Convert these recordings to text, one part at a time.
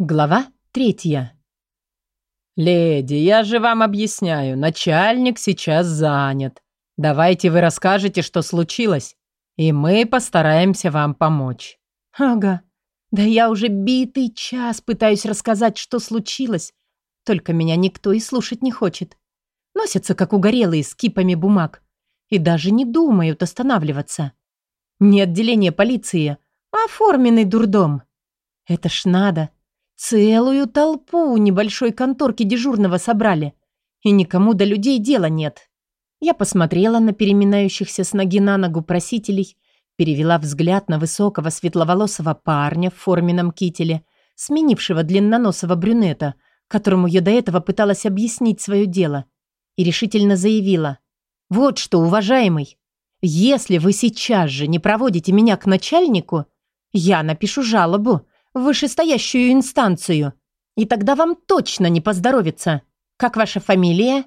Глава третья. «Леди, я же вам объясняю, начальник сейчас занят. Давайте вы расскажете, что случилось, и мы постараемся вам помочь». «Ага. Да я уже битый час пытаюсь рассказать, что случилось, только меня никто и слушать не хочет. Носятся, как угорелые, с кипами бумаг, и даже не думают останавливаться. Не отделение полиции, а оформленный дурдом. Это ж надо». Целую толпу у небольшой конторки дежурного собрали. И никому до людей дела нет. Я посмотрела на переминающихся с ноги на ногу просителей, перевела взгляд на высокого светловолосого парня в форменном кителе, сменившего длинноносого брюнета, которому я до этого пыталась объяснить свое дело, и решительно заявила. «Вот что, уважаемый, если вы сейчас же не проводите меня к начальнику, я напишу жалобу в вышестоящую инстанцию. И тогда вам точно не поздоровится. Как ваша фамилия?»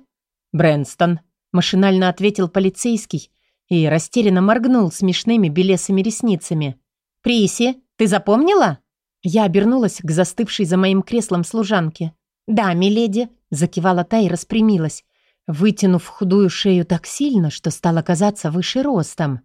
«Брэнстон», – машинально ответил полицейский и растерянно моргнул смешными белесыми ресницами. «Приси, ты запомнила?» Я обернулась к застывшей за моим креслом служанке. «Да, миледи», – закивала та и распрямилась, вытянув худую шею так сильно, что стало казаться выше ростом.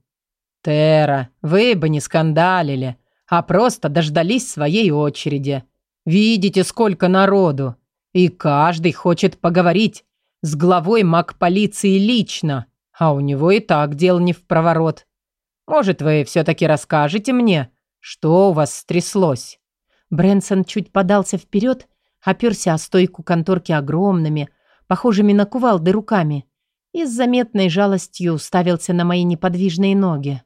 «Тера, вы бы не скандалили», а просто дождались своей очереди. Видите, сколько народу. И каждый хочет поговорить с главой маг-полиции лично, а у него и так дел не в проворот. Может, вы все-таки расскажете мне, что у вас стряслось?» Брэнсон чуть подался вперед, оперся о стойку конторки огромными, похожими на кувалды руками, и с заметной жалостью уставился на мои неподвижные ноги.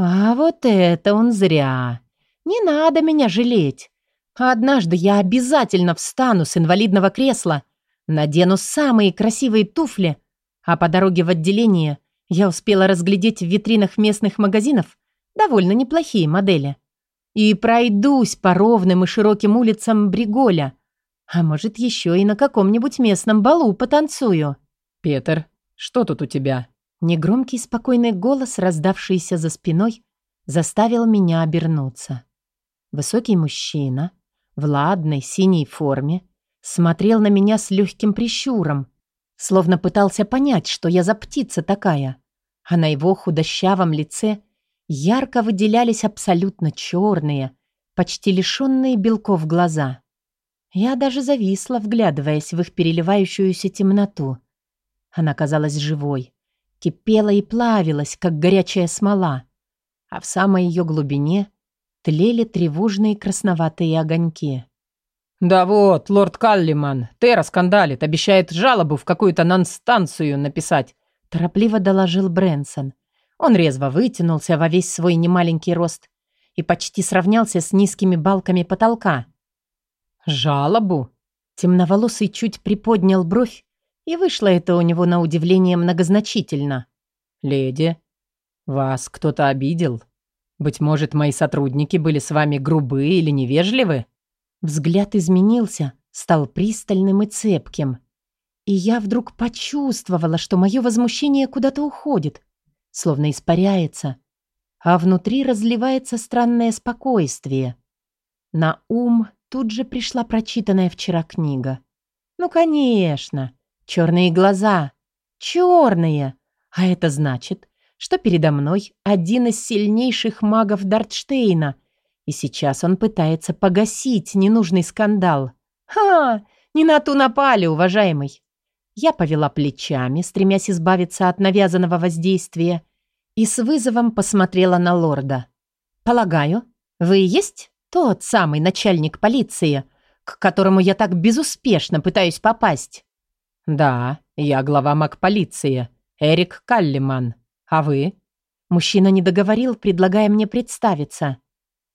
А вот это он зря. Не надо меня жалеть. Однажды я обязательно встану с инвалидного кресла, надену самые красивые туфли, а по дороге в отделение я успела разглядеть в витринах местных магазинов довольно неплохие модели. И пройдусь по ровным и широким улицам Бриголя. А может, еще и на каком-нибудь местном балу потанцую. «Петр, что тут у тебя?» Негромкий спокойный голос, раздавшийся за спиной, заставил меня обернуться. Высокий мужчина в ладной синей форме смотрел на меня с легким прищуром, словно пытался понять, что я за птица такая, а на его худощавом лице ярко выделялись абсолютно черные, почти лишенные белков глаза. Я даже зависла, вглядываясь в их переливающуюся темноту. Она казалась живой, кипела и плавилась, как горячая смола, а в самой ее глубине тлели тревожные красноватые огоньки. «Да вот, лорд Каллиман, Терра скандалит, обещает жалобу в какую-то нанстанцию написать», торопливо доложил Брэнсон. Он резво вытянулся во весь свой немаленький рост и почти сравнялся с низкими балками потолка. «Жалобу?» Темноволосый чуть приподнял бровь и вышло это у него на удивление многозначительно. «Леди, вас кто-то обидел? Быть может, мои сотрудники были с вами грубы или невежливы?» Взгляд изменился, стал пристальным и цепким. И я вдруг почувствовала, что мое возмущение куда-то уходит, словно испаряется, а внутри разливается странное спокойствие. На ум тут же пришла прочитанная вчера книга. «Ну, конечно!» Черные глаза. Черные. А это значит, что передо мной один из сильнейших магов Дартштейна, и сейчас он пытается погасить ненужный скандал. Ха! Не на ту напали, уважаемый. Я повела плечами, стремясь избавиться от навязанного воздействия, и с вызовом посмотрела на лорда. «Полагаю, вы и есть тот самый начальник полиции, к которому я так безуспешно пытаюсь попасть?» «Да, я глава маг-полиции, Эрик Каллиман. А вы?» Мужчина не договорил, предлагая мне представиться.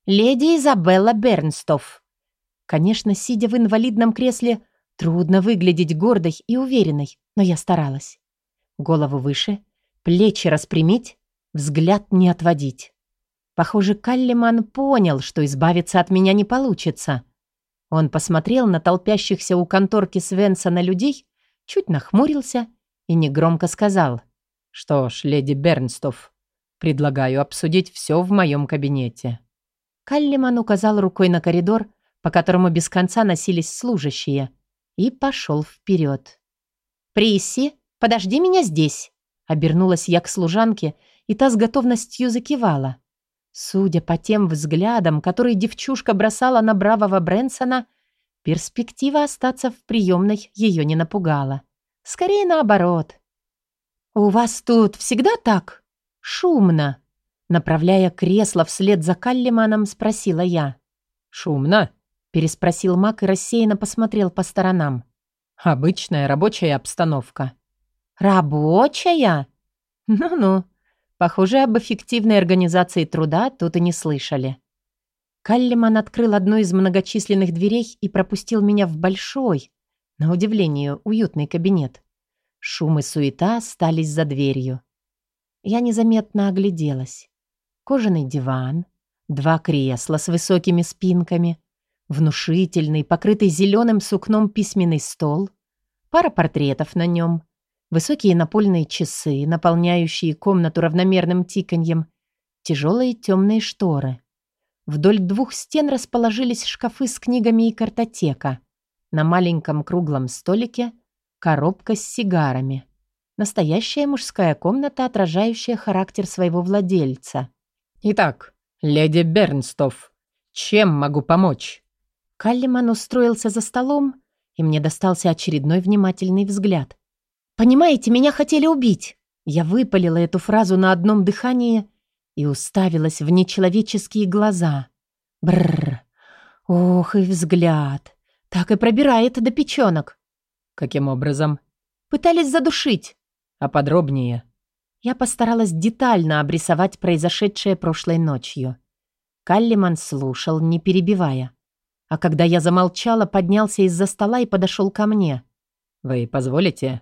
«Леди Изабелла Бернстов». Конечно, сидя в инвалидном кресле, трудно выглядеть гордой и уверенной, но я старалась. Голову выше, плечи распрямить, взгляд не отводить. Похоже, Каллиман понял, что избавиться от меня не получится. Он посмотрел на толпящихся у конторки Свенсона людей чуть нахмурился и негромко сказал. «Что ж, леди Бернстов, предлагаю обсудить все в моем кабинете». Каллиман указал рукой на коридор, по которому без конца носились служащие, и пошел вперед. «Присси, подожди меня здесь!» Обернулась я к служанке, и та с готовностью закивала. Судя по тем взглядам, которые девчушка бросала на бравого Брэнсона, перспектива остаться в приемной ее не напугала. Скорее наоборот. «У вас тут всегда так? Шумно?» Направляя кресло вслед за Каллиманом, спросила я. «Шумно?» – переспросил Мак и рассеянно посмотрел по сторонам. «Обычная рабочая обстановка». «Рабочая?» «Ну-ну, похоже, об эффективной организации труда тут и не слышали». Каллиман открыл одну из многочисленных дверей и пропустил меня в большой, на удивление, уютный кабинет. Шум и суета остались за дверью. Я незаметно огляделась. Кожаный диван, два кресла с высокими спинками, внушительный, покрытый зеленым сукном письменный стол, пара портретов на нем, высокие напольные часы, наполняющие комнату равномерным тиканьем, тяжелые темные шторы. Вдоль двух стен расположились шкафы с книгами и картотека. На маленьком круглом столике коробка с сигарами. Настоящая мужская комната, отражающая характер своего владельца. «Итак, леди Бернстов, чем могу помочь?» Каллиман устроился за столом, и мне достался очередной внимательный взгляд. «Понимаете, меня хотели убить!» Я выпалила эту фразу на одном дыхании и уставилась в нечеловеческие глаза. Бррр. Ох, и взгляд. Так и пробирает до печенок. Каким образом? Пытались задушить. А подробнее? Я постаралась детально обрисовать произошедшее прошлой ночью. Каллиман слушал, не перебивая. А когда я замолчала, поднялся из-за стола и подошел ко мне. «Вы позволите?»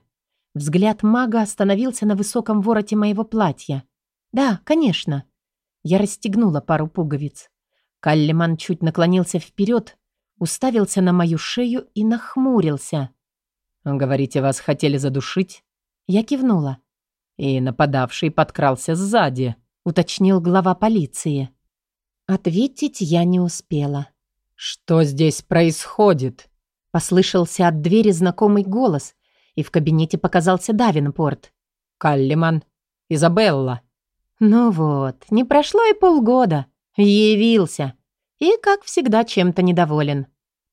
Взгляд мага остановился на высоком вороте моего платья. «Да, конечно». Я расстегнула пару пуговиц. Каллиман чуть наклонился вперед, уставился на мою шею и нахмурился. «Говорите, вас хотели задушить?» Я кивнула. «И нападавший подкрался сзади», — уточнил глава полиции. Ответить я не успела. «Что здесь происходит?» Послышался от двери знакомый голос, и в кабинете показался Давинпорт. «Каллиман, Изабелла». Ну вот, не прошло и полгода. Явился. И, как всегда, чем-то недоволен.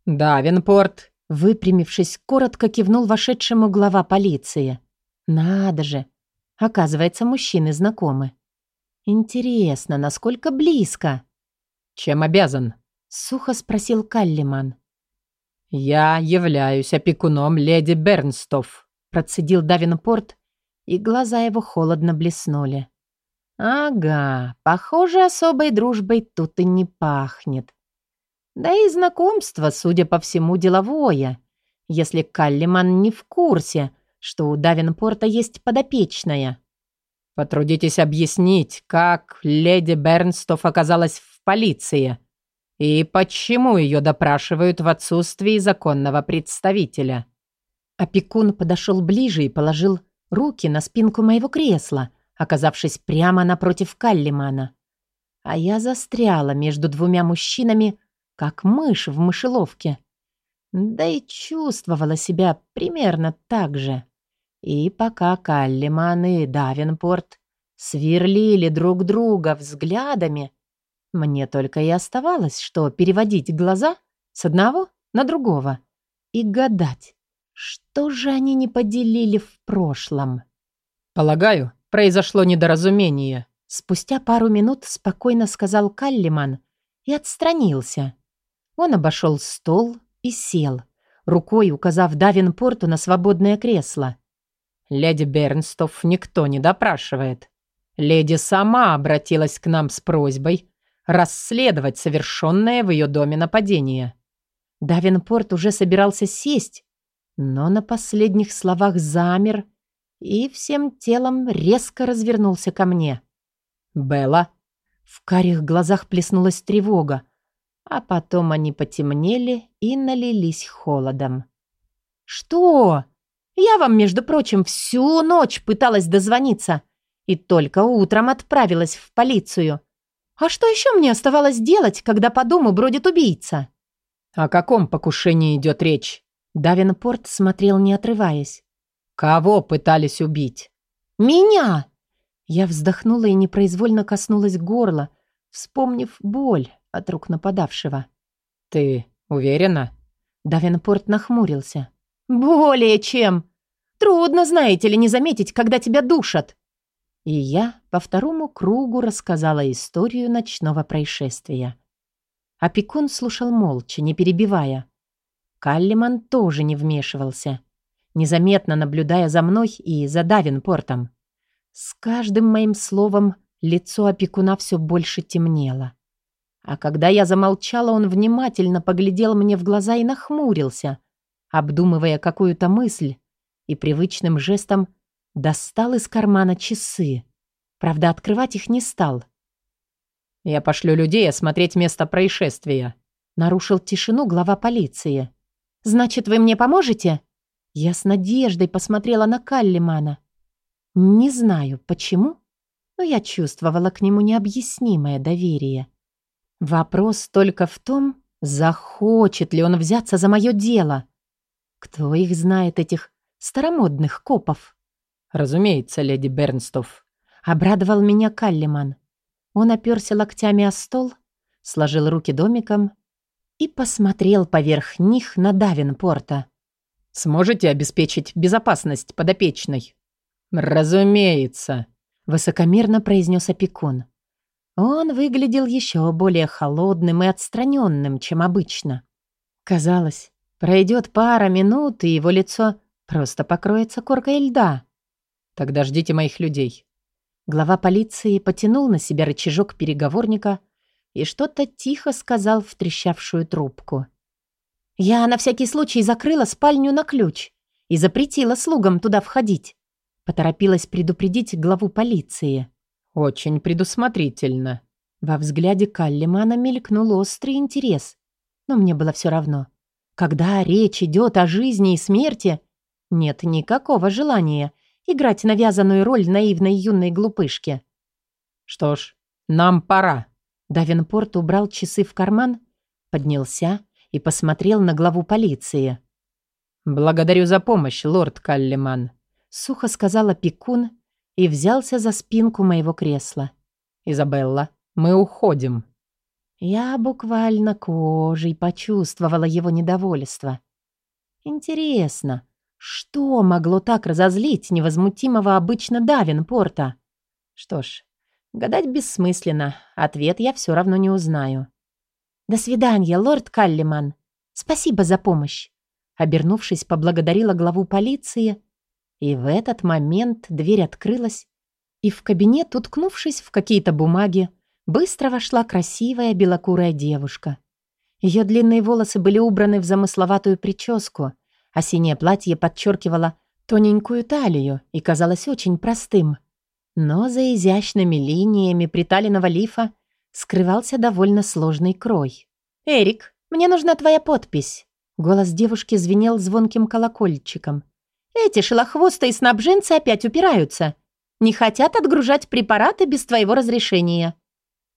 «Давинпорт», выпрямившись, коротко кивнул вошедшему глава полиции. Надо же. Оказывается, мужчины знакомы. Интересно, насколько близко? Чем обязан? Сухо спросил Каллиман. «Я являюсь опекуном леди Бернстов», процедил Давинпорт, и глаза его холодно блеснули. «Ага, похоже, особой дружбой тут и не пахнет. Да и знакомство, судя по всему, деловое, если Каллиман не в курсе, что у Давинпорта есть подопечная. «Потрудитесь объяснить, как леди Бернстов оказалась в полиции и почему ее допрашивают в отсутствии законного представителя». Опекун подошел ближе и положил руки на спинку моего кресла, оказавшись прямо напротив Каллимана. А я застряла между двумя мужчинами, как мышь в мышеловке. Да и чувствовала себя примерно так же. И пока Каллиман и Давенпорт сверлили друг друга взглядами, мне только и оставалось, что переводить глаза с одного на другого и гадать, что же они не поделили в прошлом. «Полагаю, произошло недоразумение», Спустя пару минут спокойно сказал Каллиман и отстранился. Он обошел стол и сел, рукой указав Давинпорту на свободное кресло. «Леди Бернстов никто не допрашивает. Леди сама обратилась к нам с просьбой расследовать совершенное в ее доме нападение». Давинпорт уже собирался сесть, но на последних словах замер и всем телом резко развернулся ко мне. «Белла?» В карих глазах плеснулась тревога, а потом они потемнели и налились холодом. «Что?» Я вам, между прочим, всю ночь пыталась дозвониться и только утром отправилась в полицию. А что еще мне оставалось делать, когда по дому бродит убийца?» О каком покушении идет речь? Давинпорт смотрел, не отрываясь. Кого пытались убить? Меня! Я вздохнула и непроизвольно коснулась горла, вспомнив боль от рук нападавшего. «Ты уверена?» Давенпорт нахмурился. «Более чем! Трудно, знаете ли, не заметить, когда тебя душат!» И я по второму кругу рассказала историю ночного происшествия. Опекун слушал молча, не перебивая. Каллиман тоже не вмешивался, незаметно наблюдая за мной и за Давинпортом. С каждым моим словом лицо опекуна все больше темнело. А когда я замолчала, он внимательно поглядел мне в глаза и нахмурился, обдумывая какую-то мысль, и привычным жестом достал из кармана часы. Правда, открывать их не стал. «Я пошлю людей осмотреть место происшествия», — нарушил тишину глава полиции. «Значит, вы мне поможете?» Я с надеждой посмотрела на Каллимана. Не знаю, почему, но я чувствовала к нему необъяснимое доверие. Вопрос только в том, захочет ли он взяться за мое дело. Кто их знает, этих старомодных копов? «Разумеется, леди Бернстов», — обрадовал меня Каллиман. Он оперся локтями о стол, сложил руки домиком и посмотрел поверх них на Давинпорта. «Сможете обеспечить безопасность подопечной?» «Разумеется», — высокомерно произнес опекун. Он выглядел еще более холодным и отстраненным, чем обычно. Казалось, пройдет пара минут, и его лицо просто покроется коркой льда. «Тогда ждите моих людей». Глава полиции потянул на себя рычажок переговорника и что-то тихо сказал в трещавшую трубку. «Я на всякий случай закрыла спальню на ключ и запретила слугам туда входить», поторопилась предупредить главу полиции. «Очень предусмотрительно». Во взгляде Каллимана мелькнул острый интерес. Но мне было все равно. Когда речь идет о жизни и смерти, нет никакого желания играть навязанную роль наивной юной глупышки. «Что ж, нам пора». Давинпорт убрал часы в карман, поднялся и посмотрел на главу полиции. «Благодарю за помощь, лорд Каллиман», — сухо сказала Пикун и взялся за спинку моего кресла. «Изабелла, мы уходим». Я буквально кожей почувствовала его недовольство. Интересно, что могло так разозлить невозмутимого обычно Давинпорта? Что ж, гадать бессмысленно, ответ я все равно не узнаю. «До свидания, лорд Каллиман. Спасибо за помощь». Обернувшись, поблагодарила главу полиции и в этот момент дверь открылась, и в кабинет, уткнувшись в какие-то бумаги, быстро вошла красивая белокурая девушка. Ее длинные волосы были убраны в замысловатую прическу, а синее платье подчеркивало тоненькую талию и казалось очень простым. Но за изящными линиями приталенного лифа скрывался довольно сложный крой. «Эрик, мне нужна твоя подпись!» Голос девушки звенел звонким колокольчиком. Эти шелохвостые снабженцы опять упираются. Не хотят отгружать препараты без твоего разрешения».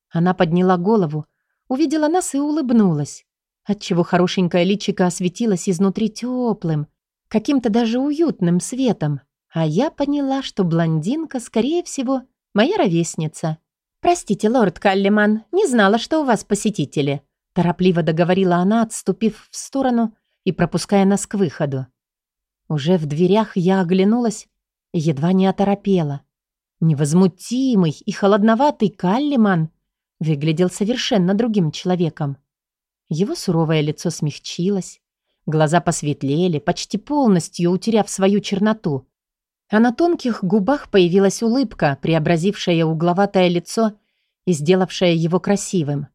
Она подняла голову, увидела нас и улыбнулась, отчего хорошенькое личико осветилось изнутри теплым, каким-то даже уютным светом. А я поняла, что блондинка, скорее всего, моя ровесница. «Простите, лорд Каллиман, не знала, что у вас посетители», торопливо договорила она, отступив в сторону и пропуская нас к выходу. Уже в дверях я оглянулась едва не оторопела. Невозмутимый и холодноватый Каллиман выглядел совершенно другим человеком. Его суровое лицо смягчилось, глаза посветлели, почти полностью утеряв свою черноту, а на тонких губах появилась улыбка, преобразившая угловатое лицо и сделавшая его красивым.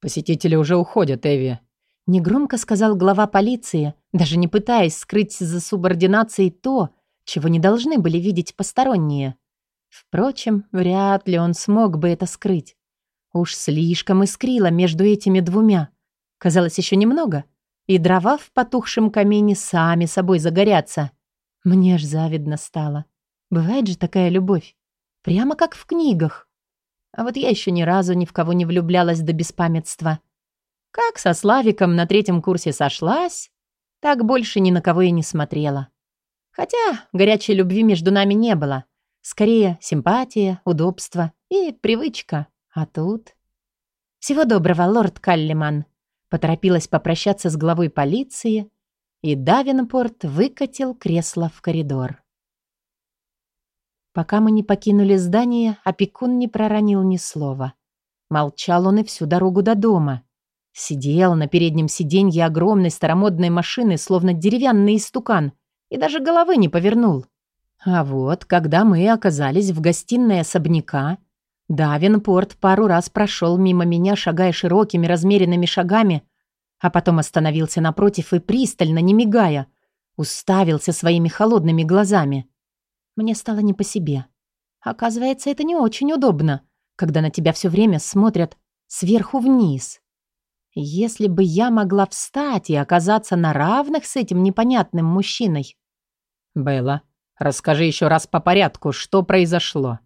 «Посетители уже уходят, Эви», Негромко сказал глава полиции, даже не пытаясь скрыть за субординацией то, чего не должны были видеть посторонние. Впрочем, вряд ли он смог бы это скрыть. Уж слишком искрило между этими двумя. Казалось, еще немного, и дрова в потухшем камине сами собой загорятся. Мне аж завидно стало. Бывает же такая любовь. Прямо как в книгах. А вот я еще ни разу ни в кого не влюблялась до беспамятства. Как со Славиком на третьем курсе сошлась, так больше ни на кого и не смотрела. Хотя горячей любви между нами не было. Скорее, симпатия, удобство и привычка. А тут... «Всего доброго, лорд Каллиман», — поторопилась попрощаться с главой полиции, и Давинпорт выкатил кресло в коридор. Пока мы не покинули здание, опекун не проронил ни слова. Молчал он и всю дорогу до дома. Сидел на переднем сиденье огромной старомодной машины, словно деревянный истукан, и даже головы не повернул. А вот, когда мы оказались в гостиной особняка, Давинпорт пару раз прошел мимо меня, шагая широкими размеренными шагами, а потом остановился напротив и пристально, не мигая, уставился своими холодными глазами. Мне стало не по себе. Оказывается, это не очень удобно, когда на тебя все время смотрят сверху вниз. Если бы я могла встать и оказаться на равных с этим непонятным мужчиной. «Белла, расскажи еще раз по порядку, что произошло?»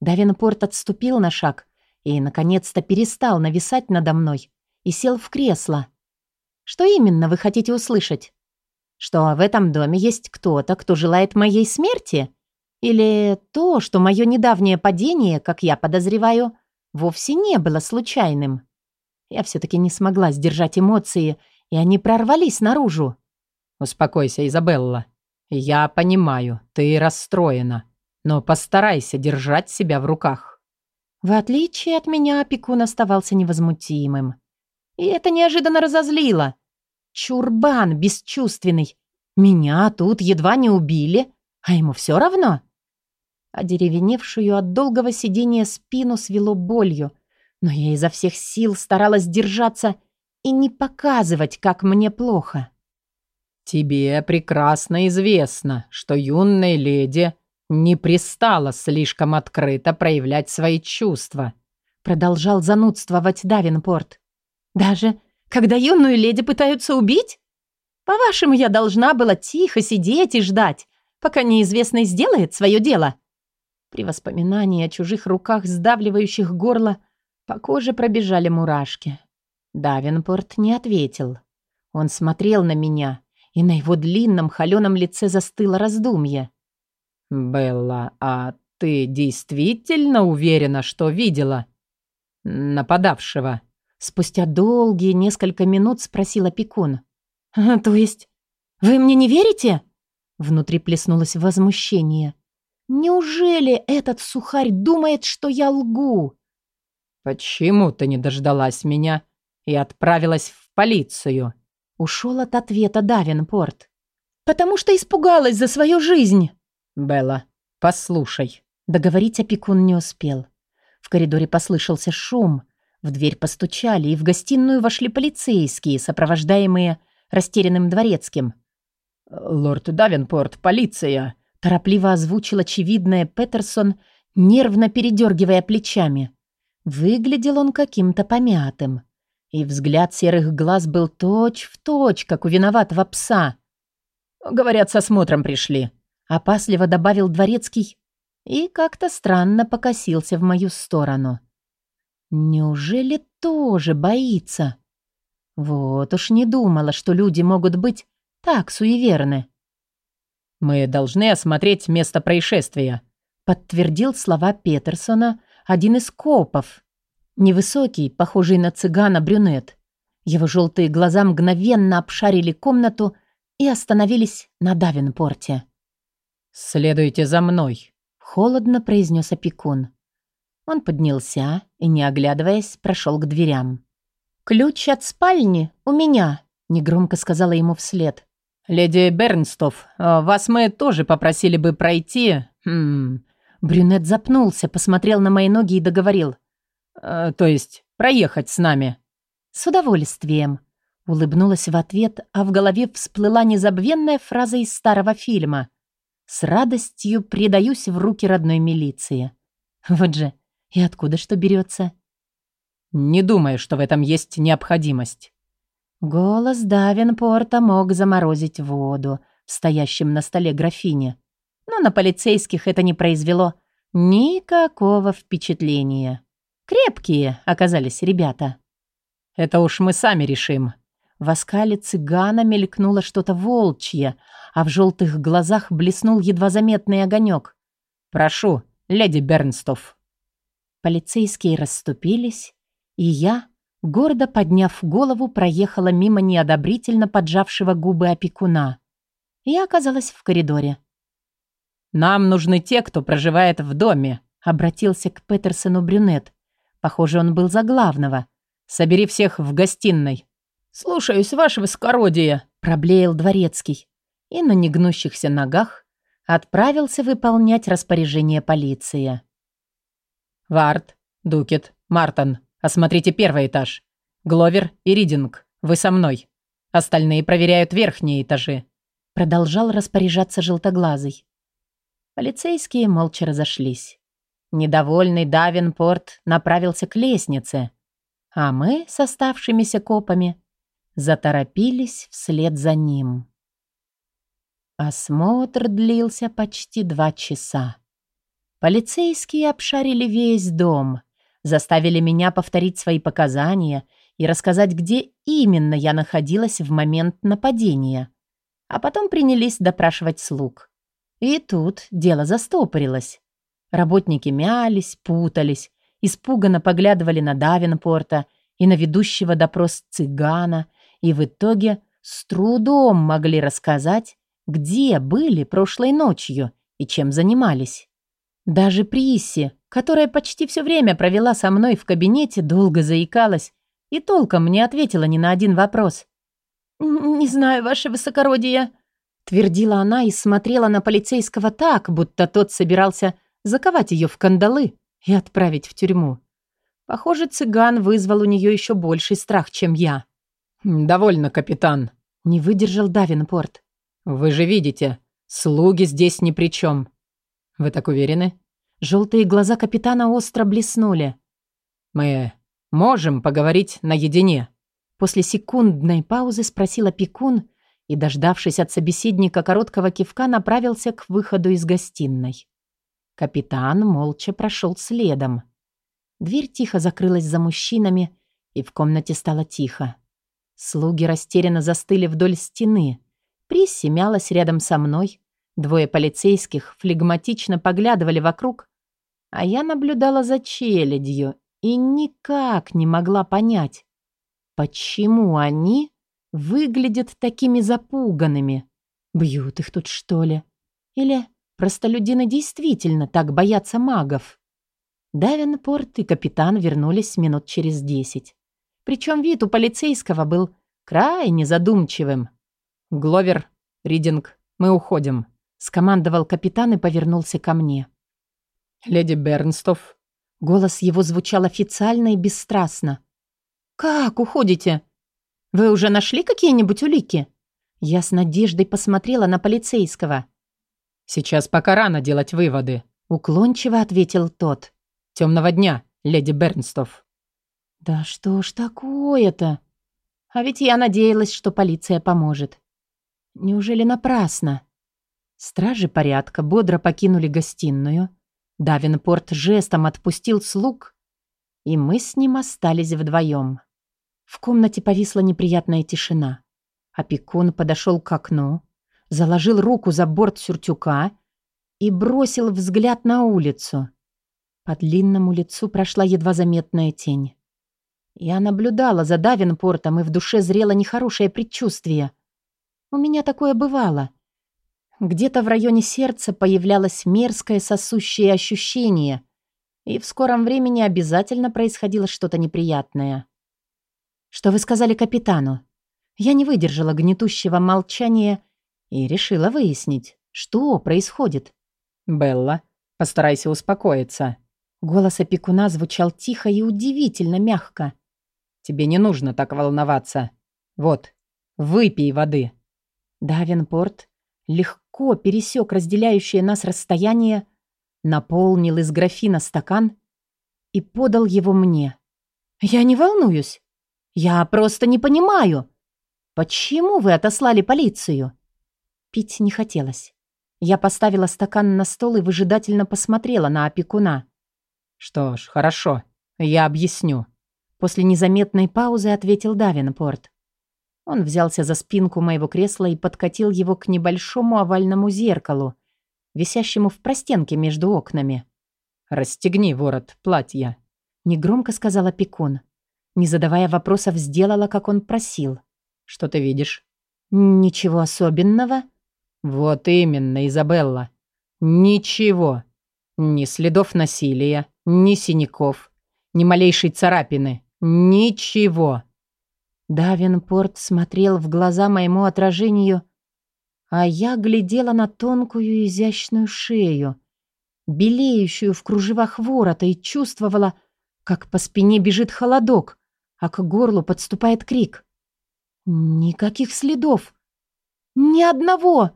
Давинпорт отступил на шаг и, наконец-то, перестал нависать надо мной и сел в кресло. «Что именно вы хотите услышать? Что в этом доме есть кто-то, кто желает моей смерти? Или то, что мое недавнее падение, как я подозреваю, вовсе не было случайным?» Я все-таки не смогла сдержать эмоции, и они прорвались наружу. «Успокойся, Изабелла. Я понимаю, ты расстроена но постарайся держать себя в руках». В отличие от меня, опекун оставался невозмутимым. И это неожиданно разозлило. Чурбан бесчувственный. Меня тут едва не убили, а ему все равно. Одеревеневшую от долгого сидения спину свело болью, но я изо всех сил старалась держаться и не показывать, как мне плохо. «Тебе прекрасно известно, что юная леди не пристало слишком открыто проявлять свои чувства. Продолжал занудствовать Давинпорт. Даже когда юную леди пытаются убить? По-вашему, я должна была тихо сидеть и ждать, пока неизвестный сделает свое дело? При воспоминании о чужих руках, сдавливающих горло, по коже пробежали мурашки. Давинпорт не ответил. Он смотрел на меня, и на его длинном холеном лице застыло раздумье. «Белла, а ты действительно уверена, что видела нападавшего?» Спустя долгие несколько минут спросил опекун. «То есть вы мне не верите?» Внутри плеснулось возмущение. «Неужели этот сухарь думает, что я лгу?» «Почему ты не дождалась меня и отправилась в полицию?» Ушел от ответа Давинпорт. «Потому что испугалась за свою жизнь!» «Белла, послушай». Договорить опекун не успел. В коридоре послышался шум. В дверь постучали, и в гостиную вошли полицейские, сопровождаемые растерянным дворецким. «Лорд Давенпорт, полиция!» Торопливо озвучил очевидное Петерсон, нервно передергивая плечами. Выглядел он каким-то помятым. И взгляд серых глаз был точь-в-точь, как у виноватого пса. «Говорят, со смотром пришли», Опасливо добавил дворецкий и как-то странно покосился в мою сторону. Неужели тоже боится? Вот уж не думала, что люди могут быть так суеверны. «Мы должны осмотреть место происшествия», подтвердил слова Петерсона один из копов. Невысокий, похожий на цыгана брюнет. Его желтые глаза мгновенно обшарили комнату и остановились на Давинпорте. «Следуйте за мной», — холодно произнес опекун. Он поднялся и, не оглядываясь, прошел к дверям. «Ключ от спальни у меня», — негромко сказала ему вслед. «Леди Бернстов, а вас мы тоже попросили бы пройти...» хм... Брюнет запнулся, посмотрел на мои ноги и договорил. «Э, «То есть проехать с нами?» «С удовольствием», — улыбнулась в ответ, а в голове всплыла незабвенная фраза из старого фильма. С радостью предаюсь в руки родной милиции. Вот же, и откуда что берется? Не думаю, что в этом есть необходимость. Голос Давинпорта мог заморозить воду в стоящем на столе графине. Но на полицейских это не произвело никакого впечатления. Крепкие оказались ребята. Это уж мы сами решим». В оскале цыгана мелькнуло что-то волчье, а в желтых глазах блеснул едва заметный огонек. «Прошу, леди Бернстов». Полицейские расступились, и я, гордо подняв голову, проехала мимо неодобрительно поджавшего губы опекуна. Я оказалась в коридоре. «Нам нужны те, кто проживает в доме», — обратился к Петерсону брюнет. Похоже, он был за главного. «Собери всех в гостиной». «Слушаюсь, ваше высокородие», — проблеял дворецкий. И на негнущихся ногах отправился выполнять распоряжение полиции. «Вард, Дукет, Мартон, осмотрите первый этаж. Гловер и Ридинг, вы со мной. Остальные проверяют верхние этажи». Продолжал распоряжаться желтоглазый. Полицейские молча разошлись. Недовольный Давинпорт направился к лестнице, а мы с оставшимися копами заторопились вслед за ним. Осмотр длился почти два часа. Полицейские обшарили весь дом, заставили меня повторить свои показания и рассказать, где именно я находилась в момент нападения, а потом принялись допрашивать слуг. И тут дело застопорилось. Работники мялись, путались, испуганно поглядывали на Давинпорта и на ведущего допрос цыгана, и в итоге с трудом могли рассказать, где были прошлой ночью и чем занимались. Даже Присси, которая почти все время провела со мной в кабинете, долго заикалась и толком не ответила ни на один вопрос. «Не знаю, ваше высокородие», — твердила она и смотрела на полицейского так, будто тот собирался заковать ее в кандалы и отправить в тюрьму. Похоже, цыган вызвал у нее еще больший страх, чем я. «Довольно, капитан», — не выдержал Давинпорт. «Вы же видите, слуги здесь ни при чем. Вы так уверены?» Желтые глаза капитана остро блеснули. «Мы можем поговорить наедине?» После секундной паузы спросил опекун и, дождавшись от собеседника короткого кивка, направился к выходу из гостиной. Капитан молча прошел следом. Дверь тихо закрылась за мужчинами, и в комнате стало тихо. Слуги растерянно застыли вдоль стены. Присси мялась рядом со мной. Двое полицейских флегматично поглядывали вокруг, а я наблюдала за челядью и никак не могла понять, почему они выглядят такими запуганными. Бьют их тут, что ли? Или простолюдины действительно так боятся магов? Давенпорт и капитан вернулись минут через десять. Причем вид у полицейского был крайне задумчивым. «Гловер, Ридинг, мы уходим», — скомандовал капитан и повернулся ко мне. «Леди Бернстов». Голос его звучал официально и бесстрастно. «Как уходите? Вы уже нашли какие-нибудь улики?» Я с надеждой посмотрела на полицейского. «Сейчас пока рано делать выводы», — уклончиво ответил тот. «Темного дня, леди Бернстов». Да что ж такое-то? А ведь я надеялась, что полиция поможет. Неужели напрасно? Стражи порядка бодро покинули гостиную. Давинпорт жестом отпустил слуг, и мы с ним остались вдвоем. В комнате повисла неприятная тишина. Опекун подошел к окну, заложил руку за борт сюртюка и бросил взгляд на улицу. По длинному лицу прошла едва заметная тень. Я наблюдала за Давинпортом, и в душе зрело нехорошее предчувствие. У меня такое бывало. Где-то в районе сердца появлялось мерзкое сосущее ощущение, и в скором времени обязательно происходило что-то неприятное. «Что вы сказали капитану?» Я не выдержала гнетущего молчания и решила выяснить, что происходит. «Белла, постарайся успокоиться». Голос опекуна звучал тихо и удивительно мягко. Тебе не нужно так волноваться. Вот, выпей воды». Давенпорт легко пересек разделяющее нас расстояние, наполнил из графина стакан и подал его мне. «Я не волнуюсь. Я просто не понимаю, почему вы отослали полицию?» Пить не хотелось. Я поставила стакан на стол и выжидательно посмотрела на опекуна. «Что ж, хорошо, я объясню», После незаметной паузы ответил Давинпорт. Он взялся за спинку моего кресла и подкатил его к небольшому овальному зеркалу, висящему в простенке между окнами. «Расстегни ворот платья», — негромко сказал опекун. Не задавая вопросов, сделала, как он просил. «Что ты видишь?» «Ничего особенного». «Вот именно, Изабелла. Ничего. Ни следов насилия, ни синяков, ни малейшей царапины. Ничего». Давинпорт смотрел в глаза моему отражению, а я глядела на тонкую изящную шею, белеющую в кружевах ворота, и чувствовала, как по спине бежит холодок, а к горлу подступает крик. Никаких следов. Ни одного.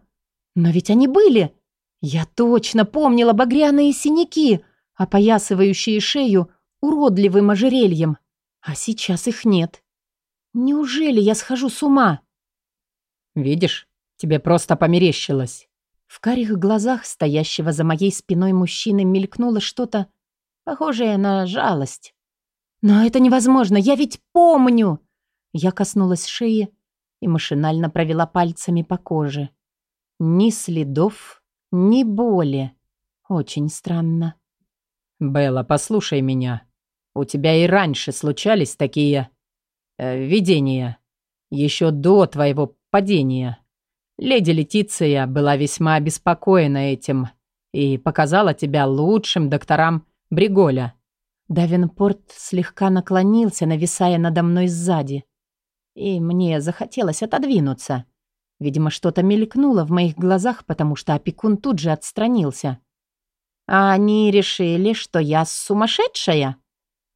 Но ведь они были. Я точно помнила багряные синяки, опоясывающие шею уродливым ожерельем. А сейчас их нет. Неужели я схожу с ума? Видишь, тебе просто померещилось. В карих глазах стоящего за моей спиной мужчины мелькнуло что-то похожее на жалость. Но это невозможно, я ведь помню. Я коснулась шеи и машинально провела пальцами по коже. Ни следов, ни боли. Очень странно. Белла, послушай меня. У тебя и раньше случались такие э, видения. Еще до твоего падения. Леди Летиция была весьма обеспокоена этим и показала тебя лучшим докторам Бриголя. Давинпорт слегка наклонился, нависая надо мной сзади. И мне захотелось отодвинуться. Видимо, что-то мелькнуло в моих глазах, потому что опекун тут же отстранился. А они решили, что я сумасшедшая?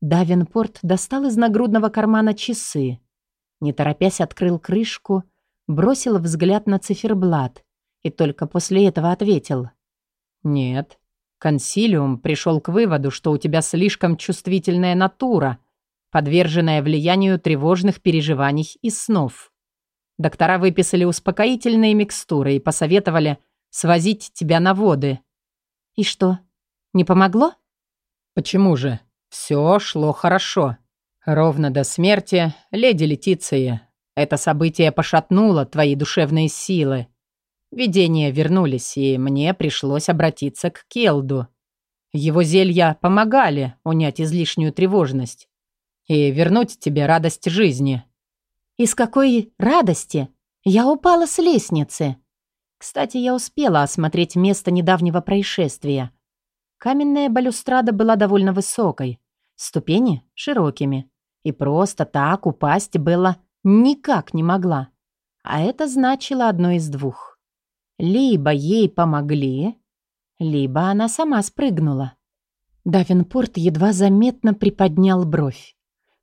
Давинпорт достал из нагрудного кармана часы. Не торопясь, открыл крышку, бросил взгляд на циферблат и только после этого ответил. «Нет, консилиум пришел к выводу, что у тебя слишком чувствительная натура, подверженная влиянию тревожных переживаний и снов. Доктора выписали успокоительные микстуры и посоветовали свозить тебя на воды». «И что, не помогло?» «Почему же?» Все шло хорошо. Ровно до смерти леди Летиция. Это событие пошатнуло твои душевные силы. Видения вернулись, и мне пришлось обратиться к Келду. Его зелья помогали унять излишнюю тревожность и вернуть тебе радость жизни. Из какой радости? Я упала с лестницы. Кстати, я успела осмотреть место недавнего происшествия. Каменная балюстрада была довольно высокой, ступени широкими. И просто так упасть было никак не могла. А это значило одно из двух. Либо ей помогли, либо она сама спрыгнула. Давинпорт едва заметно приподнял бровь.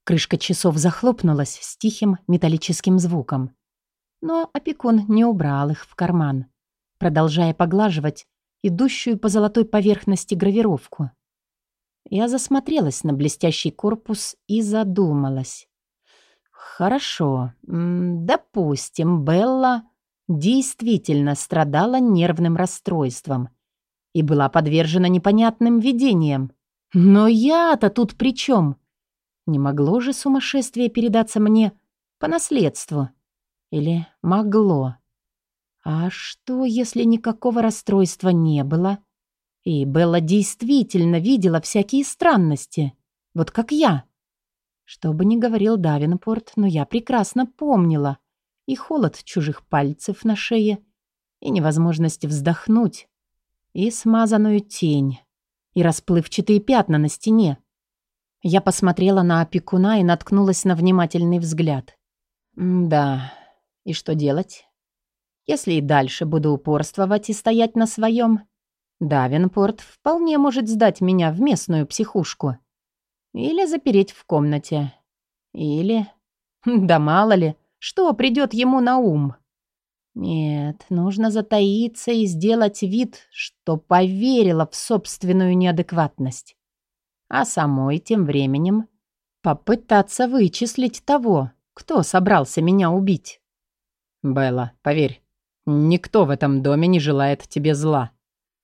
Крышка часов захлопнулась с тихим металлическим звуком. Но опекун не убрал их в карман, продолжая поглаживать идущую по золотой поверхности гравировку. Я засмотрелась на блестящий корпус и задумалась. Хорошо, допустим, Белла действительно страдала нервным расстройством и была подвержена непонятным видениям. Но я-то тут при чем? Не могло же сумасшествие передаться мне по наследству? Или могло? А что, если никакого расстройства не было? И Белла действительно видела всякие странности, вот как я. Что бы ни говорил Давинпорт, но я прекрасно помнила и холод чужих пальцев на шее, и невозможность вздохнуть, и смазанную тень, и расплывчатые пятна на стене. Я посмотрела на опекуна и наткнулась на внимательный взгляд. «Да, и что делать? Если и дальше буду упорствовать и стоять на своем, Давинпорт вполне может сдать меня в местную психушку». Или запереть в комнате. Или... Да мало ли, что придет ему на ум. Нет, нужно затаиться и сделать вид, что поверила в собственную неадекватность. А самой тем временем попытаться вычислить того, кто собрался меня убить. «Белла, поверь, никто в этом доме не желает тебе зла»,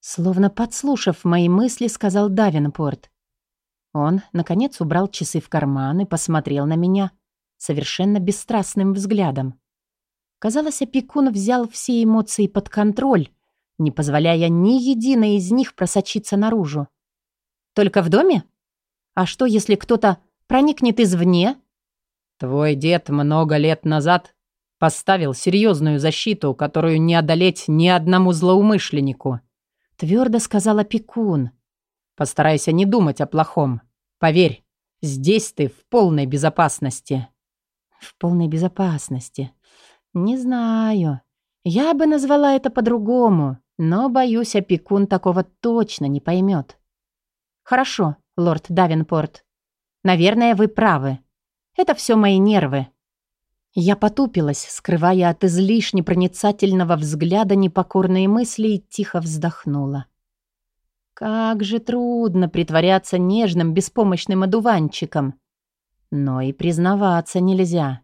Словно подслушав мои мысли, сказал Давинпорт. Он, наконец, убрал часы в карман и посмотрел на меня совершенно бесстрастным взглядом. Казалось, опекун взял все эмоции под контроль, не позволяя ни единой из них просочиться наружу. «Только в доме? А что, если кто-то проникнет извне?» «Твой дед много лет назад поставил серьезную защиту, которую не одолеть ни одному злоумышленнику», твердо сказал опекун. «Постарайся не думать о плохом. Поверь, здесь ты в полной безопасности». «В полной безопасности. Не знаю. Я бы назвала это по-другому, но, боюсь, опекун такого точно не поймет». «Хорошо, лорд Давинпорт. Наверное, вы правы. Это все мои нервы». Я потупилась, скрывая от излишне проницательного взгляда непокорные мысли и тихо вздохнула. Как же трудно притворяться нежным, беспомощным одуванчиком. Но и признаваться нельзя.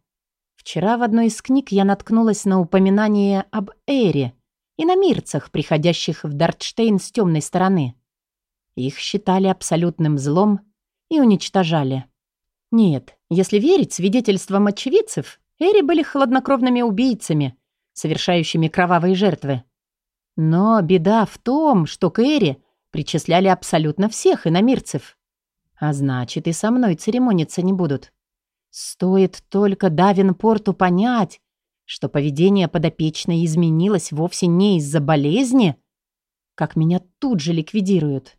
Вчера в одной из книг я наткнулась на упоминание об Эре и на мирцах, приходящих в Дартштейн с темной стороны. Их считали абсолютным злом и уничтожали. Нет, если верить свидетельствам очевидцев, Эри были хладнокровными убийцами, совершающими кровавые жертвы. Но беда в том, что к Эри причисляли абсолютно всех иномирцев. А значит, и со мной церемониться не будут. Стоит только Давинпорту понять, что поведение подопечной изменилось вовсе не из-за болезни, как меня тут же ликвидируют.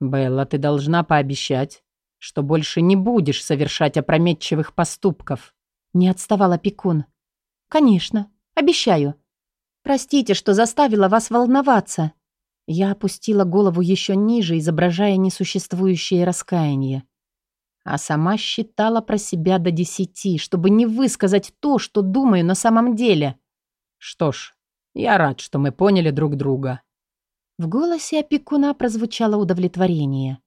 «Белла, ты должна пообещать, что больше не будешь совершать опрометчивых поступков», не отставал опекун. «Конечно, обещаю. Простите, что заставила вас волноваться». Я опустила голову еще ниже, изображая несуществующее раскаяние. А сама считала про себя до десяти, чтобы не высказать то, что думаю на самом деле. «Что ж, я рад, что мы поняли друг друга». В голосе опекуна прозвучало удовлетворение.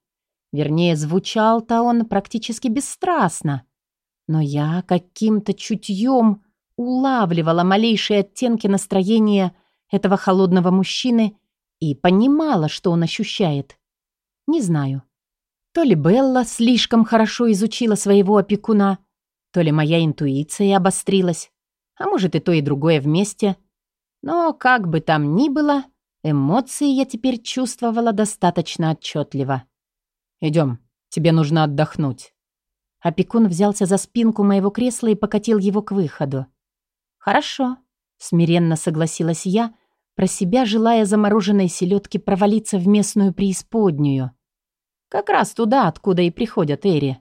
Вернее, звучал-то он практически бесстрастно. Но я каким-то чутьем улавливала малейшие оттенки настроения этого холодного мужчины и понимала, что он ощущает. Не знаю. То ли Белла слишком хорошо изучила своего опекуна, то ли моя интуиция обострилась, а может и то, и другое вместе. Но как бы там ни было, эмоции я теперь чувствовала достаточно отчетливо. «Идем, тебе нужно отдохнуть». Опекун взялся за спинку моего кресла и покатил его к выходу. «Хорошо», — смиренно согласилась я, про себя желая замороженной селедки провалиться в местную преисподнюю. Как раз туда, откуда и приходят Эри.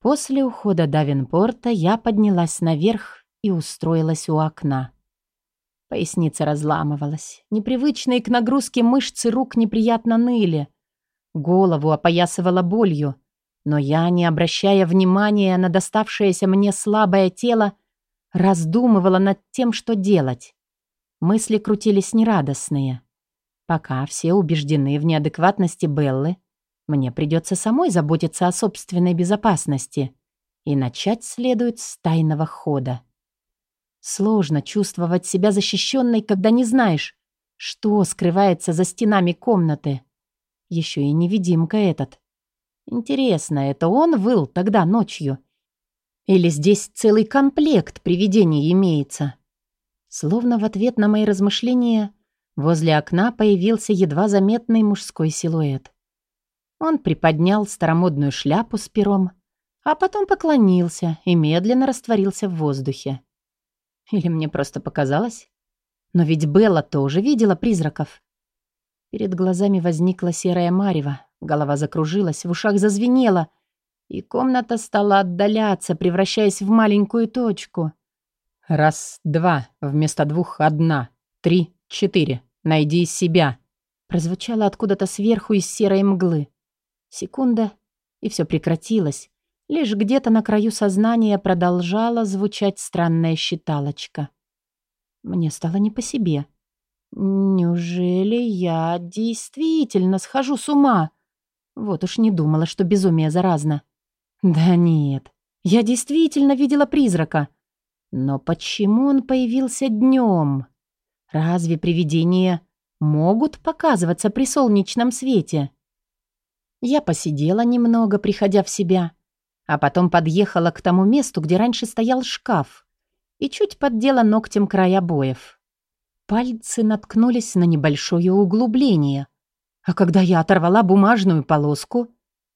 После ухода Давинпорта я поднялась наверх и устроилась у окна. Поясница разламывалась. Непривычные к нагрузке мышцы рук неприятно ныли. Голову опоясывала болью. Но я, не обращая внимания на доставшееся мне слабое тело, раздумывала над тем, что делать. Мысли крутились нерадостные. Пока все убеждены в неадекватности Беллы, мне придется самой заботиться о собственной безопасности. И начать следует с тайного хода. Сложно чувствовать себя защищенной, когда не знаешь, что скрывается за стенами комнаты. Еще и невидимка этот. Интересно, это он выл тогда ночью? Или здесь целый комплект привидений имеется? Словно в ответ на мои размышления возле окна появился едва заметный мужской силуэт. Он приподнял старомодную шляпу с пером, а потом поклонился и медленно растворился в воздухе. Или мне просто показалось? Но ведь Белла тоже видела призраков. Перед глазами возникла серая марево, Голова закружилась, в ушах зазвенело, и комната стала отдаляться, превращаясь в маленькую точку. «Раз, два, вместо двух одна, три, четыре. Найди себя!» Прозвучало откуда-то сверху из серой мглы. Секунда, и все прекратилось. Лишь где-то на краю сознания продолжала звучать странная считалочка. Мне стало не по себе. Неужели я действительно схожу с ума? Вот уж не думала, что безумие заразно. Да нет, я действительно видела призрака. Но почему он появился днем? Разве привидения могут показываться при солнечном свете? Я посидела немного, приходя в себя, а потом подъехала к тому месту, где раньше стоял шкаф, и чуть поддела ногтем край обоев. Пальцы наткнулись на небольшое углубление, а когда я оторвала бумажную полоску,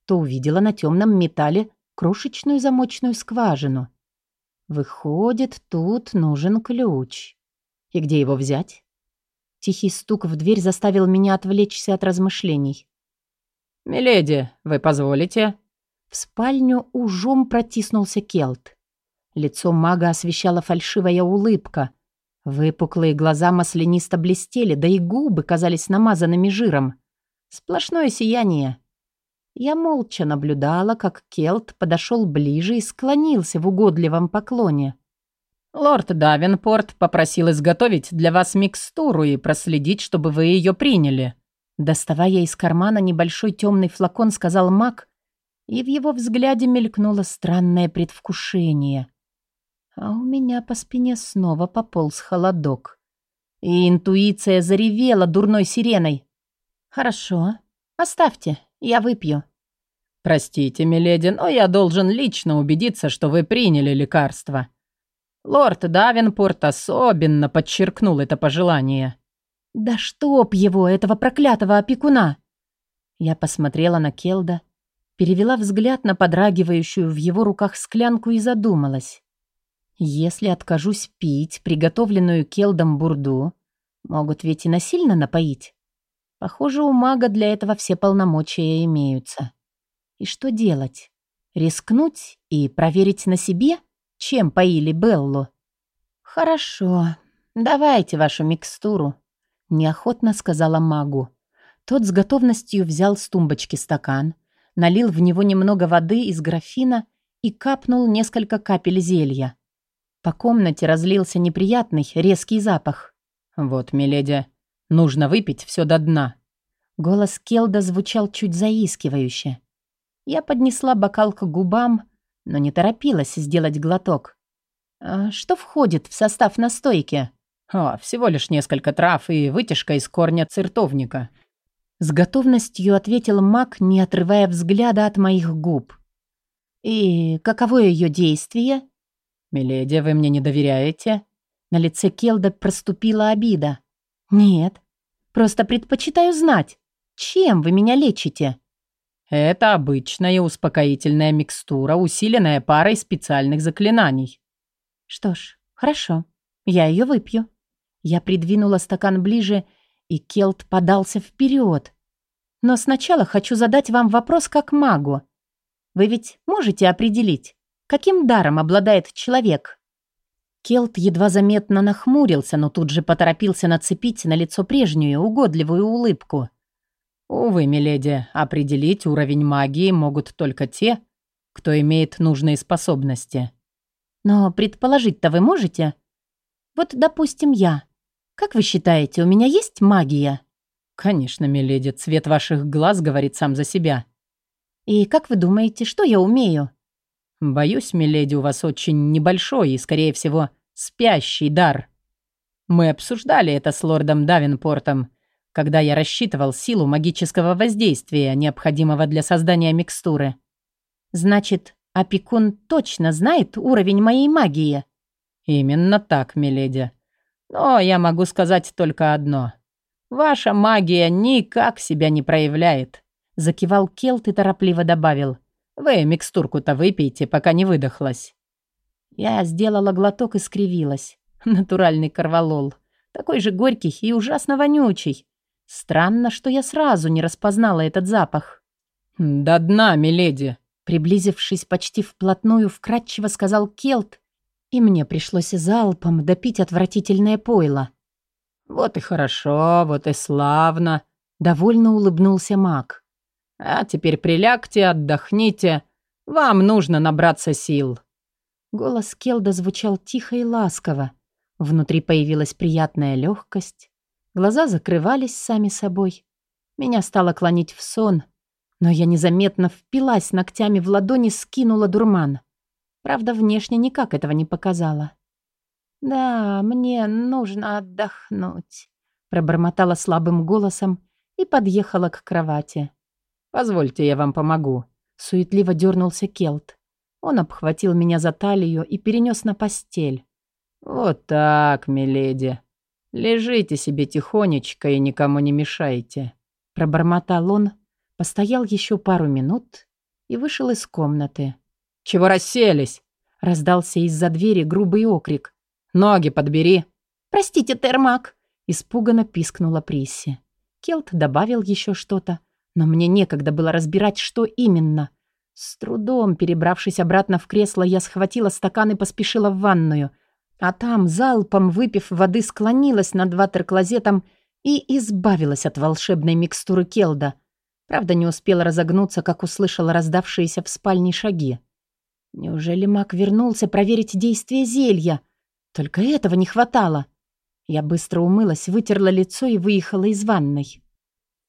то увидела на темном металле крошечную замочную скважину. Выходит, тут нужен ключ. И где его взять? Тихий стук в дверь заставил меня отвлечься от размышлений. «Миледи, вы позволите?» В спальню ужом протиснулся Келт. Лицо мага освещала фальшивая улыбка. Выпуклые глаза маслянисто блестели, да и губы казались намазанными жиром. Сплошное сияние. Я молча наблюдала, как Келт подошел ближе и склонился в угодливом поклоне. «Лорд Давенпорт попросил изготовить для вас микстуру и проследить, чтобы вы ее приняли». Доставая из кармана небольшой темный флакон, сказал маг, и в его взгляде мелькнуло странное предвкушение. А у меня по спине снова пополз холодок. И интуиция заревела дурной сиреной. «Хорошо, оставьте, я выпью». «Простите, миледи, но я должен лично убедиться, что вы приняли лекарство». Лорд Давенпорт особенно подчеркнул это пожелание. «Да чтоб его, этого проклятого опекуна!» Я посмотрела на Келда, перевела взгляд на подрагивающую в его руках склянку и задумалась. Если откажусь пить приготовленную Келдом бурду, могут ведь и насильно напоить. Похоже, у мага для этого все полномочия имеются. И что делать? Рискнуть и проверить на себе, чем поили Беллу? Хорошо, давайте вашу микстуру, неохотно сказала магу. Тот с готовностью взял с тумбочки стакан, налил в него немного воды из графина и капнул несколько капель зелья. По комнате разлился неприятный, резкий запах. «Вот, миледи, нужно выпить все до дна». Голос Келда звучал чуть заискивающе. Я поднесла бокал к губам, но не торопилась сделать глоток. «А что входит в состав настойки?» «О, всего лишь несколько трав и вытяжка из корня циртовника». С готовностью ответил маг, не отрывая взгляда от моих губ. «И каково ее действие?» «Миледи, вы мне не доверяете?» На лице Келда проступила обида. «Нет, просто предпочитаю знать, чем вы меня лечите?» «Это обычная успокоительная микстура, усиленная парой специальных заклинаний». «Что ж, хорошо, я ее выпью». Я придвинула стакан ближе, и Келт подался вперед. «Но сначала хочу задать вам вопрос как магу. Вы ведь можете определить, Каким даром обладает человек? Келт едва заметно нахмурился, но тут же поторопился нацепить на лицо прежнюю угодливую улыбку. «Увы, миледи, определить уровень магии могут только те, кто имеет нужные способности». «Но предположить-то вы можете? Вот, допустим, я. Как вы считаете, у меня есть магия?» «Конечно, миледи, цвет ваших глаз говорит сам за себя». «И как вы думаете, что я умею?» «Боюсь, миледи, у вас очень небольшой и, скорее всего, спящий дар. Мы обсуждали это с лордом Давинпортом, когда я рассчитывал силу магического воздействия, необходимого для создания микстуры. Значит, опекун точно знает уровень моей магии?» «Именно так, миледи. Но я могу сказать только одно. Ваша магия никак себя не проявляет», — закивал Келт и торопливо добавил. Вы микстурку-то выпейте, пока не выдохлась». Я сделала глоток и скривилась. Натуральный корвалол. Такой же горький и ужасно вонючий. Странно, что я сразу не распознала этот запах. «До дна, миледи!» Приблизившись почти вплотную, вкратчиво сказал Келт, и мне пришлось залпом допить отвратительное пойло. «Вот и хорошо, вот и славно!» Довольно улыбнулся маг. А теперь прилягте, отдохните. Вам нужно набраться сил». Голос Келда звучал тихо и ласково. Внутри появилась приятная легкость. Глаза закрывались сами собой. Меня стало клонить в сон, но я незаметно впилась ногтями в ладони, скинула дурман. Правда, внешне никак этого не показала. «Да, мне нужно отдохнуть», — пробормотала слабым голосом и подъехала к кровати. Позвольте, я вам помогу». Суетливо дернулся Келт. Он обхватил меня за талию и перенес на постель. «Вот так, миледи. Лежите себе тихонечко и никому не мешайте». Пробормотал он, постоял еще пару минут и вышел из комнаты. «Чего расселись?» Раздался из-за двери грубый окрик. «Ноги подбери!» «Простите, Термак!» Испуганно пискнула Присси. Келт добавил еще что-то, но мне некогда было разбирать, что именно. С трудом, перебравшись обратно в кресло, я схватила стакан и поспешила в ванную. А там, залпом выпив воды, склонилась над ватер-клозетом и избавилась от волшебной микстуры Келда. Правда, не успела разогнуться, как услышала раздавшиеся в спальне шаги. Неужели маг вернулся проверить действие зелья? Только этого не хватало. Я быстро умылась, вытерла лицо и выехала из ванной.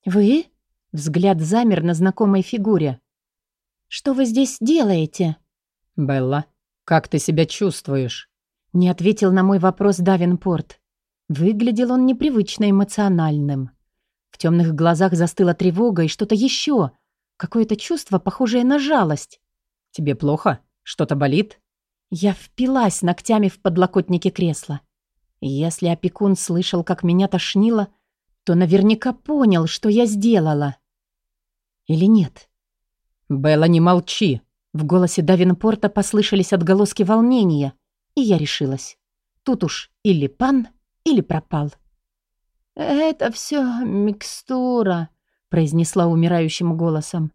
«Вы?» — взгляд замер на знакомой фигуре. «Что вы здесь делаете?» «Белла, как ты себя чувствуешь?» Не ответил на мой вопрос Давинпорт. Выглядел он непривычно эмоциональным. В темных глазах застыла тревога и что-то еще. Какое-то чувство, похожее на жалость. «Тебе плохо?» Что-то болит?» Я впилась ногтями в подлокотники кресла. Если опекун слышал, как меня тошнило, то наверняка понял, что я сделала. Или нет? «Белла, не молчи!» В голосе Давинпорта послышались отголоски волнения, и я решилась. Тут уж или пан, или пропал. «Это все микстура», — произнесла умирающим голосом.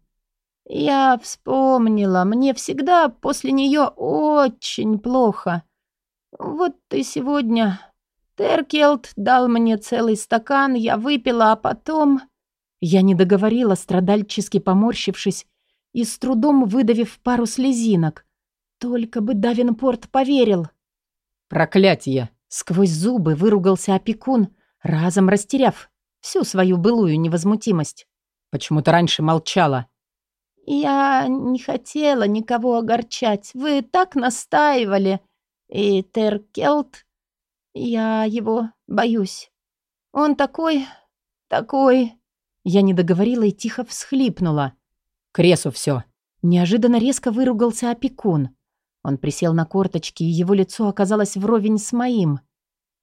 Я вспомнила, мне всегда после нее очень плохо. Вот и сегодня Теркелт дал мне целый стакан, я выпила, а потом... Я не договорила, страдальчески поморщившись и с трудом выдавив пару слезинок. Только бы Давинпорт поверил. «Проклятие!» Сквозь зубы выругался опекун, разом растеряв всю свою былую невозмутимость. «Почему ты раньше молчала?» «Я не хотела никого огорчать. Вы так настаивали. И Теркелт... Я его боюсь. Он такой... такой...» Я не договорила и тихо всхлипнула. «Кресу все. Неожиданно резко выругался опекун. Он присел на корточки, и его лицо оказалось вровень с моим.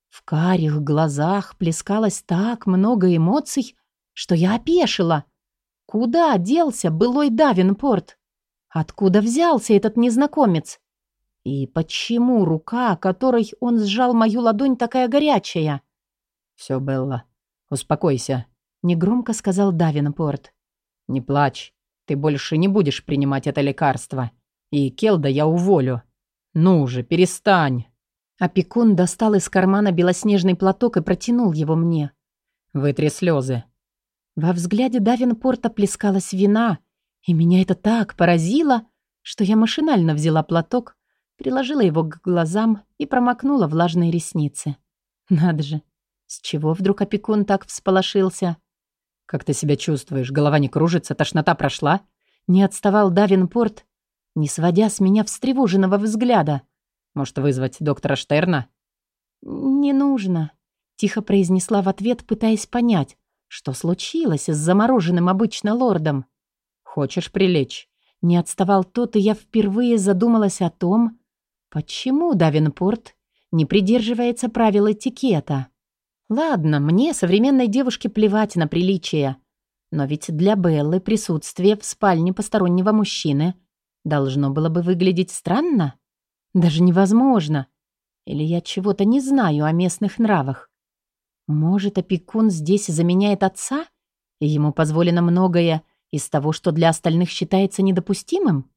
В карих глазах плескалось так много эмоций, что я опешила. Куда делся былой Давинпорт? Откуда взялся этот незнакомец? И почему рука, которой он сжал мою ладонь, такая горячая? «Все, Белла, успокойся», — негромко сказал Давинпорт. «Не плачь. Ты больше не будешь принимать это лекарство. И Келда я уволю. Ну же, перестань». Опекун достал из кармана белоснежный платок и протянул его мне. «Вытри слезы. Во взгляде Давинпорта плескалась вина, и меня это так поразило, что я машинально взяла платок, приложила его к глазам и промокнула влажные ресницы. Надо же, с чего вдруг опекун так всполошился? «Как ты себя чувствуешь? Голова не кружится? Тошнота прошла?» Не отставал Давинпорт, не сводя с меня встревоженного взгляда. «Может, вызвать доктора Штерна?» «Не нужно», — тихо произнесла в ответ, пытаясь понять, что случилось с замороженным обычно лордом? Хочешь прилечь? Не отставал тот, и я впервые задумалась о том, почему Давинпорт не придерживается правил этикета. Ладно, мне, современной девушке, плевать на приличие. Но ведь для Беллы присутствие в спальне постороннего мужчины должно было бы выглядеть странно. Даже невозможно. Или я чего-то не знаю о местных нравах. Может, опекун здесь заменяет отца, и ему позволено многое из того, что для остальных считается недопустимым?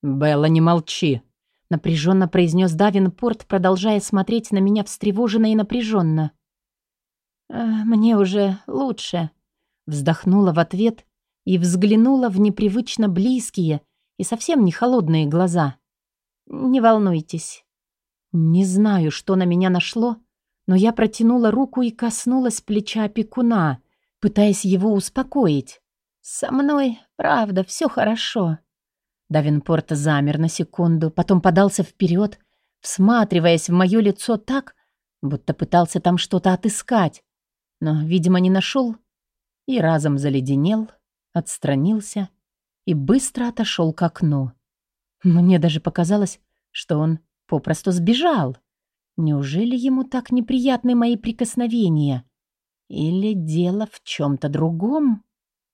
«Белла, не молчи!» — напряженно произнес Давинпорт, продолжая смотреть на меня встревоженно и напряженно. «Э, «Мне уже лучше», — вздохнула в ответ и взглянула в непривычно близкие и совсем не холодные глаза. «Не волнуйтесь». Не знаю, что на меня нашло, но я протянула руку и коснулась плеча опекуна, пытаясь его успокоить. «Со мной, правда, все хорошо». Давинпорт замер на секунду, потом подался вперед, всматриваясь в мое лицо так, будто пытался там что-то отыскать, но, видимо, не нашел и разом заледенел, отстранился и быстро отошел к окну. Мне даже показалось, что он попросту сбежал. Неужели ему так неприятны мои прикосновения? Или дело в чем-то другом?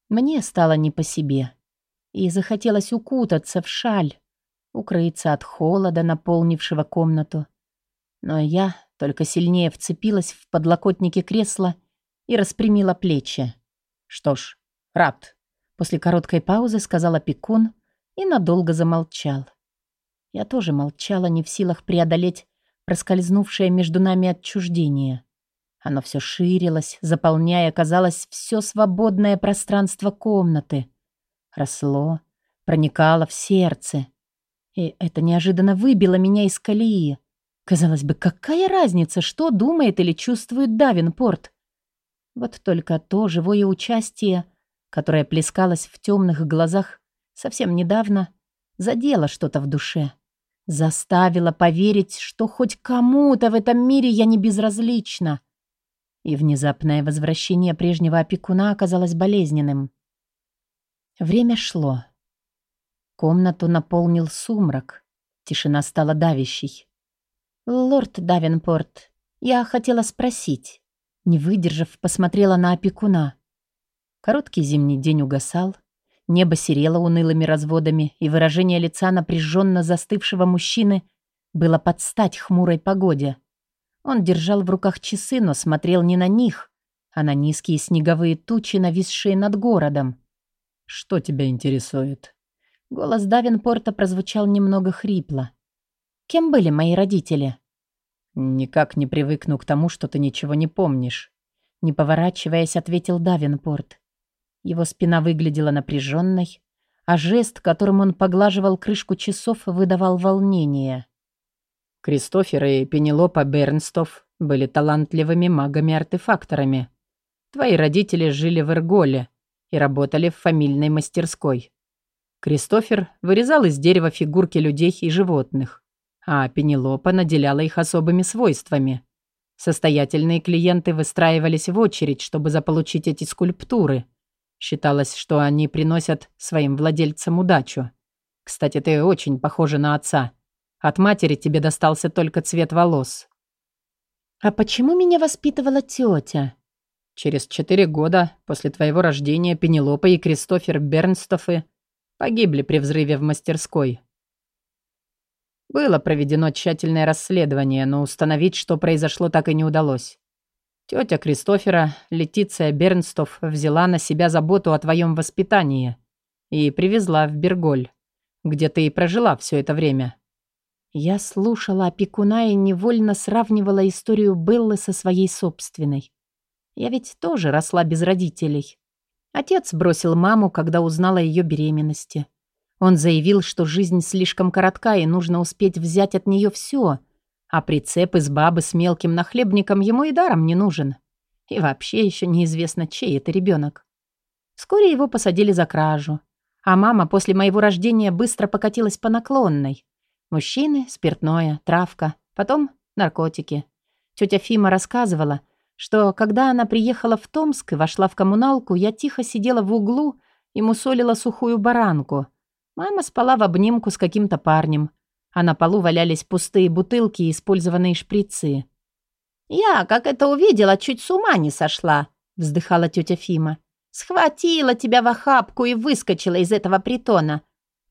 Мне стало не по себе. И захотелось укутаться в шаль, укрыться от холода, наполнившего комнату. Но я только сильнее вцепилась в подлокотники кресла и распрямила плечи. «Что ж, рад», — после короткой паузы сказал опекун и надолго замолчал. Я тоже молчала, не в силах преодолеть проскользнувшее между нами отчуждение. Оно все ширилось, заполняя, казалось, все свободное пространство комнаты. Росло, проникало в сердце. И это неожиданно выбило меня из колеи. Казалось бы, какая разница, что думает или чувствует Давинпорт? Вот только то живое участие, которое плескалось в темных глазах совсем недавно, задело что-то в душе. Заставило поверить, что хоть кому-то в этом мире я не безразлична. И внезапное возвращение прежнего опекуна оказалось болезненным. Время шло. Комнату наполнил сумрак. Тишина стала давящей. «Лорд Давенпорт, я хотела спросить». Не выдержав, посмотрела на опекуна. Короткий зимний день угасал. Небо серело унылыми разводами, и выражение лица напряженно застывшего мужчины было под стать хмурой погоде. Он держал в руках часы, но смотрел не на них, а на низкие снеговые тучи, нависшие над городом. «Что тебя интересует?» Голос Давинпорта прозвучал немного хрипло. «Кем были мои родители?» «Никак не привыкну к тому, что ты ничего не помнишь», не поворачиваясь, ответил Давинпорт. Его спина выглядела напряженной, а жест, которым он поглаживал крышку часов, выдавал волнение. Кристофер и Пенелопа Бернстов были талантливыми магами-артефакторами. Твои родители жили в Эрголе и работали в фамильной мастерской. Кристофер вырезал из дерева фигурки людей и животных, а Пенелопа наделяла их особыми свойствами. Состоятельные клиенты выстраивались в очередь, чтобы заполучить эти скульптуры. Считалось, что они приносят своим владельцам удачу. Кстати, ты очень похожа на отца. От матери тебе достался только цвет волос. «А почему меня воспитывала тетя?» Через четыре года после твоего рождения Пенелопа и Кристофер Бернстофы Погибли при взрыве в мастерской. Было проведено тщательное расследование, но установить, что произошло, так и не удалось. Тетя Кристофера, Летиция Бернстов, взяла на себя заботу о твоем воспитании и привезла в Берголь, где ты и прожила все это время. Я слушала опекуна и невольно сравнивала историю Беллы со своей собственной. Я ведь тоже росла без родителей. Отец бросил маму, когда узнал о ее беременности. Он заявил, что жизнь слишком коротка и нужно успеть взять от нее все, а прицеп из бабы с мелким нахлебником ему и даром не нужен. И вообще еще неизвестно, чей это ребенок. Вскоре его посадили за кражу, а мама после моего рождения быстро покатилась по наклонной. Мужчины, спиртное, травка, потом наркотики. Тетя Фима рассказывала, что когда она приехала в Томск и вошла в коммуналку, я тихо сидела в углу и мусолила сухую баранку. Мама спала в обнимку с каким-то парнем, а на полу валялись пустые бутылки и использованные шприцы. «Я, как это увидела, чуть с ума не сошла», — вздыхала тетя Фима. «Схватила тебя в охапку и выскочила из этого притона,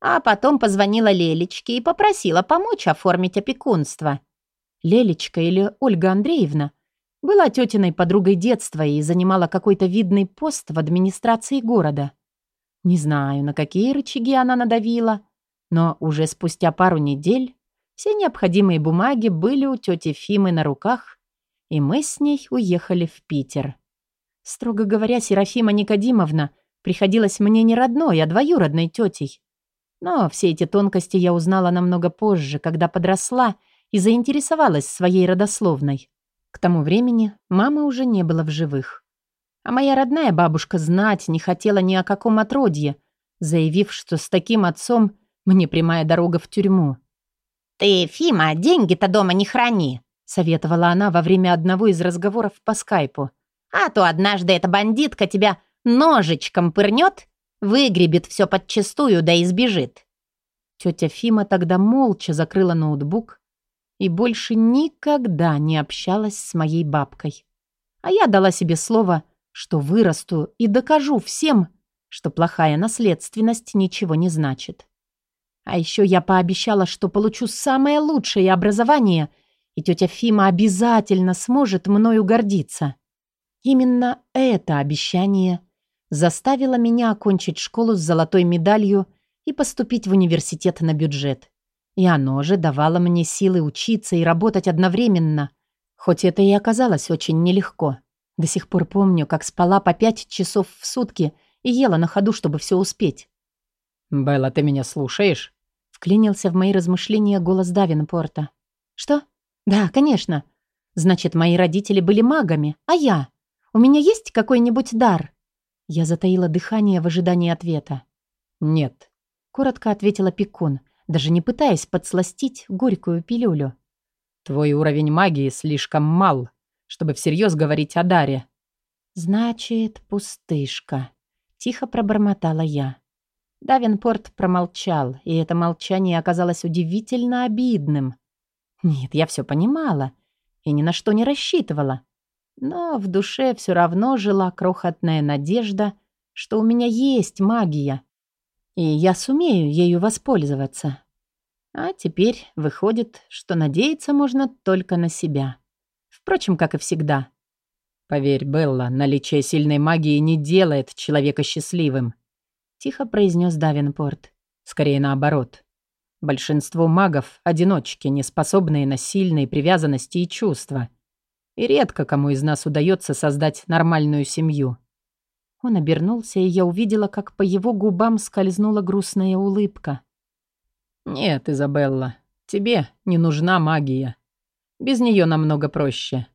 а потом позвонила Лелечке и попросила помочь оформить опекунство». Лелечка или Ольга Андреевна была тетиной подругой детства и занимала какой-то видный пост в администрации города. Не знаю, на какие рычаги она надавила, но уже спустя пару недель все необходимые бумаги были у тети Фимы на руках, и мы с ней уехали в Питер. Строго говоря, Серафима Никодимовна приходилась мне не родной, а двоюродной тетей. Но все эти тонкости я узнала намного позже, когда подросла и заинтересовалась своей родословной. К тому времени мамы уже не было в живых. А моя родная бабушка знать не хотела ни о каком отродье, заявив, что с таким отцом мне прямая дорога в тюрьму. «Ты, Фима, деньги-то дома не храни», — советовала она во время одного из разговоров по скайпу. «А то однажды эта бандитка тебя ножичком пырнет, Выгребет все подчистую, да и сбежит. Тетя Фима тогда молча закрыла ноутбук и больше никогда не общалась с моей бабкой. А я дала себе слово, что вырасту и докажу всем, что плохая наследственность ничего не значит. А еще я пообещала, что получу самое лучшее образование, и тетя Фима обязательно сможет мною гордиться. Именно это обещание заставило меня окончить школу с золотой медалью и поступить в университет на бюджет. И оно же давало мне силы учиться и работать одновременно, хоть это и оказалось очень нелегко. До сих пор помню, как спала по пять часов в сутки и ела на ходу, чтобы все успеть. «Белла, ты меня слушаешь?» Вклинился в мои размышления голос Давинпорта. «Что? Да, конечно. Значит, мои родители были магами, а я? У меня есть какой-нибудь дар?» Я затаила дыхание в ожидании ответа. «Нет», — коротко ответила Пекун, даже не пытаясь подсластить горькую пилюлю. «Твой уровень магии слишком мал, чтобы всерьез говорить о даре». «Значит, пустышка», — тихо пробормотала я. Давинпорт промолчал, и это молчание оказалось удивительно обидным. Нет, я все понимала и ни на что не рассчитывала. Но в душе все равно жила крохотная надежда, что у меня есть магия, и я сумею ею воспользоваться. А теперь выходит, что надеяться можно только на себя. Впрочем, как и всегда. «Поверь, Белла, наличие сильной магии не делает человека счастливым», тихо произнес Давинпорт. «Скорее наоборот. Большинство магов — одиночки, не способные на сильные привязанности и чувства. И редко кому из нас удается создать нормальную семью». Он обернулся, и я увидела, как по его губам скользнула грустная улыбка. «Нет, Изабелла, тебе не нужна магия. Без нее намного проще».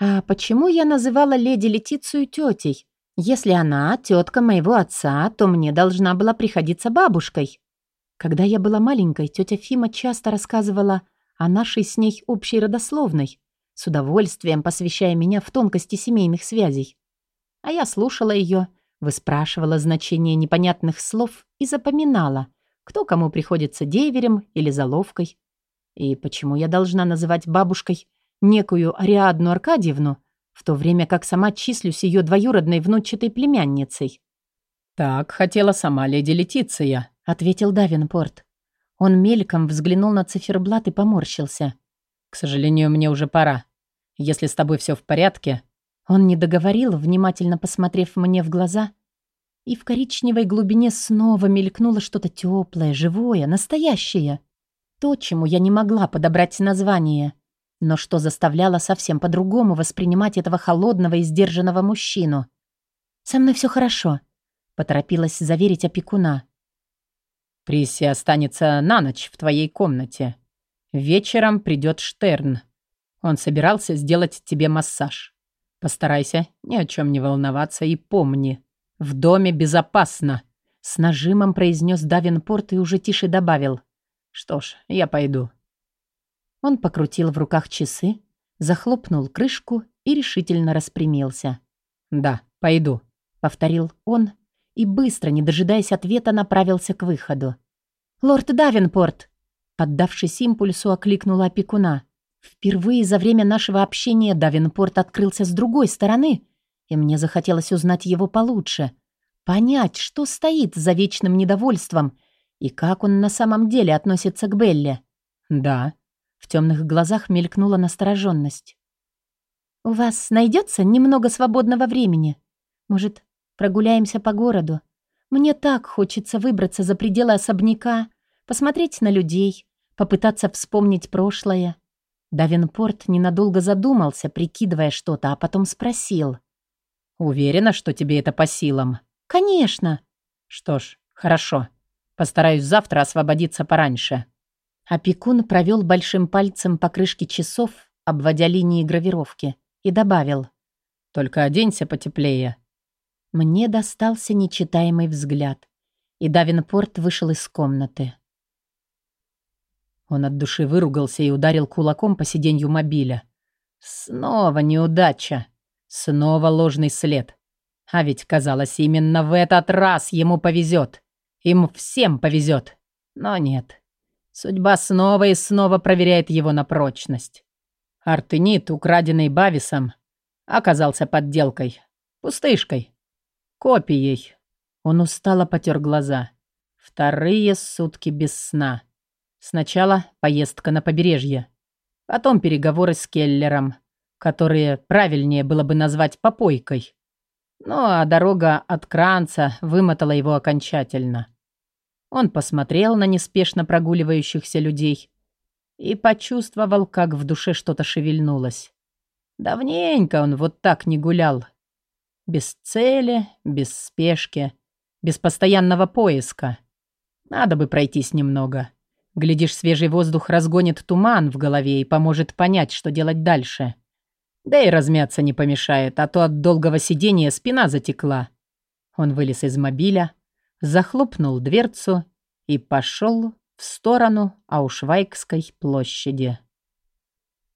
«А почему я называла леди Летицию тетей? Если она тетка моего отца, то мне должна была приходиться бабушкой». Когда я была маленькой, тетя Фима часто рассказывала о нашей с ней общей родословной, с удовольствием посвящая меня в тонкости семейных связей. А я слушала ее, выспрашивала значение непонятных слов и запоминала, кто кому приходится деверем или заловкой. И почему я должна называть бабушкой некую Ариадну Аркадьевну, в то время как сама числюсь ее двоюродной внучатой племянницей. «Так хотела сама леди Летиция», — ответил Давинпорт. Он мельком взглянул на циферблат и поморщился. «К сожалению, мне уже пора. Если с тобой все в порядке...» Он не договорил, внимательно посмотрев мне в глаза, и в коричневой глубине снова мелькнуло что-то теплое, живое, настоящее. То, чему я не могла подобрать название, но что заставляло совсем по-другому воспринимать этого холодного и сдержанного мужчину. «Со мной все хорошо», — поторопилась заверить опекуна. «Присси останется на ночь в твоей комнате. Вечером придет Штерн. Он собирался сделать тебе массаж. Постарайся ни о чем не волноваться и помни, в доме безопасно», — с нажимом произнес Давинпорт и уже тише добавил. «Что ж, я пойду». Он покрутил в руках часы, захлопнул крышку и решительно распрямился. «Да, пойду», — повторил он и, быстро, не дожидаясь ответа, направился к выходу. «Лорд Давинпорт!» Поддавшись импульсу, окликнула опекуна. Впервые за время нашего общения Давинпорт открылся с другой стороны, и мне захотелось узнать его получше, понять, что стоит за вечным недовольством и как он на самом деле относится к Белле. «Да», в темных глазах мелькнула настороженность. «У вас найдется немного свободного времени? Может, прогуляемся по городу? Мне так хочется выбраться за пределы особняка, посмотреть на людей, попытаться вспомнить прошлое». Давинпорт ненадолго задумался, прикидывая что-то, а потом спросил. «Уверена, что тебе это по силам?» «Конечно». «Что ж, хорошо. Постараюсь завтра освободиться пораньше». Опекун провел большим пальцем по крышке часов, обводя линии гравировки, и добавил. «Только оденься потеплее». Мне достался нечитаемый взгляд, и Давинпорт вышел из комнаты. Он от души выругался и ударил кулаком по сиденью мобиля. Снова неудача. Снова ложный след. А ведь, казалось, именно в этот раз ему повезет. Им всем повезет. Но нет. Судьба снова и снова проверяет его на прочность. Артенит, украденный Бависом, оказался подделкой. Пустышкой. Копией. Он устало потер глаза. Вторые сутки без сна. Сначала поездка на побережье. Потом переговоры с Келлером, которые правильнее было бы назвать попойкой. Ну а дорога от Кранца вымотала его окончательно. Он посмотрел на неспешно прогуливающихся людей и почувствовал, как в душе что-то шевельнулось. Давненько он вот так не гулял. Без цели, без спешки, без постоянного поиска. Надо бы пройтись немного. Глядишь, свежий воздух разгонит туман в голове и поможет понять, что делать дальше. Да и размяться не помешает, а то от долгого сидения спина затекла. Он вылез из мобиля, захлопнул дверцу и пошел в сторону Аушвайкской площади.